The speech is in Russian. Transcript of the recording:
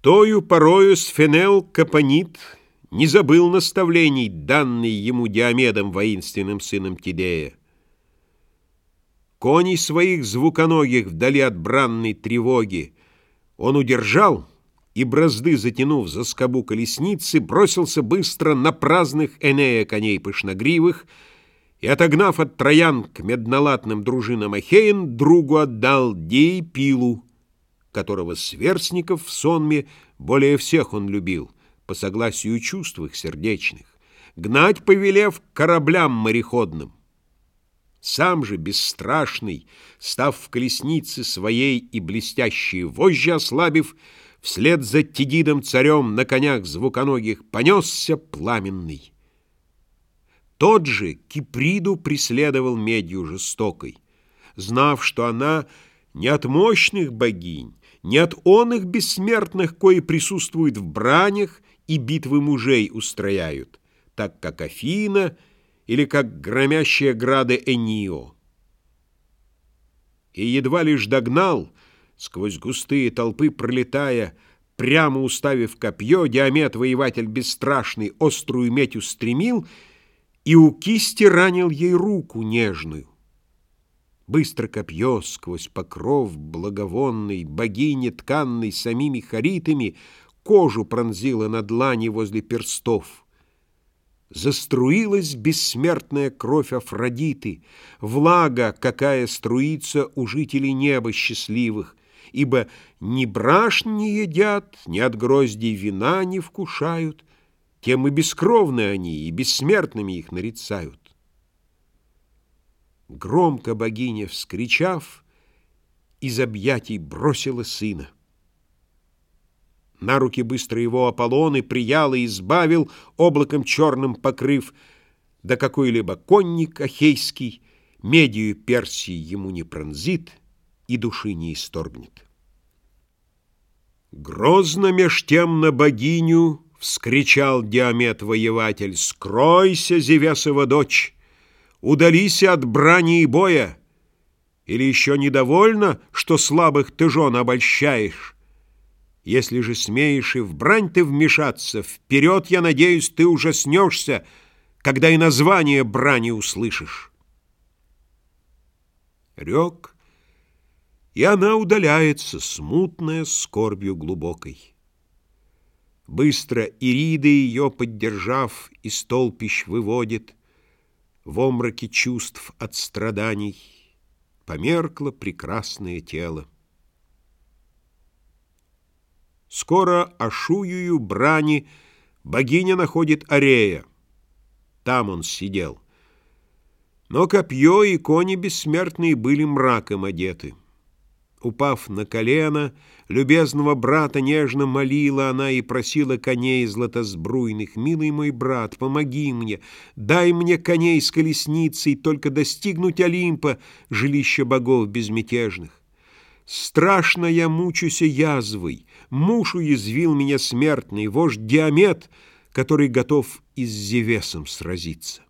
Тою порою Сфенел Капонит не забыл наставлений, данные ему Диомедом, воинственным сыном Тидея. Коней своих звуконогих вдали от бранной тревоги он удержал и, бразды затянув за скобу колесницы, бросился быстро на праздных Энея коней пышногривых и, отогнав от троян к меднолатным дружинам Ахеин, другу отдал Дей Пилу, которого сверстников в сонме более всех он любил, по согласию чувств их сердечных, гнать повелев кораблям мореходным. Сам же, бесстрашный, став в колеснице своей и блестящие вожжи ослабив, вслед за Тидидом царем на конях звуконогих понесся пламенный. Тот же Киприду преследовал медью жестокой, знав, что она не от мощных богинь, не от оных бессмертных, кои присутствуют в бранях и битвы мужей устрояют, так как Афина или как громящие грады Энио. И едва лишь догнал, сквозь густые толпы пролетая, прямо уставив копье, Диамет, воеватель бесстрашный, острую медь устремил и у кисти ранил ей руку нежную. Быстро копье сквозь покров благовонный, богини тканной самими харитами, кожу пронзила на длани возле перстов. Заструилась бессмертная кровь Афродиты, влага, какая струится у жителей неба счастливых, ибо ни браш не едят, ни от гроздей вина не вкушают, тем и бескровны они, и бессмертными их нарицают. Громко богиня, вскричав, из объятий бросила сына. На руки быстро его Аполлон и приял и избавил, облаком черным покрыв, да какой-либо конник ахейский медию Персии ему не пронзит и души не исторгнет. Грозно меж тем на богиню вскричал Диамет-воеватель, «Скройся, Зевесова дочь!» Удалися от брани и боя? Или еще недовольно, что слабых ты жен обольщаешь? Если же смеешь и в брань ты вмешаться, вперед, я надеюсь, ты ужаснешься, когда и название брани услышишь. Рек, и она удаляется, смутная скорбью глубокой. Быстро Ирида ее, поддержав, из толпищ выводит, в омраке чувств от страданий Померкло прекрасное тело. Скоро Ашуюю брани Богиня находит Арея. Там он сидел. Но копье и кони бессмертные были мраком одеты. Упав на колено, любезного брата нежно молила она и просила коней златосбруйных. «Милый мой брат, помоги мне, дай мне коней с колесницей, только достигнуть Олимпа, жилища богов безмятежных. Страшно я мучуся язвой, муж уязвил меня смертный, вождь Диамет, который готов и с Зевесом сразиться».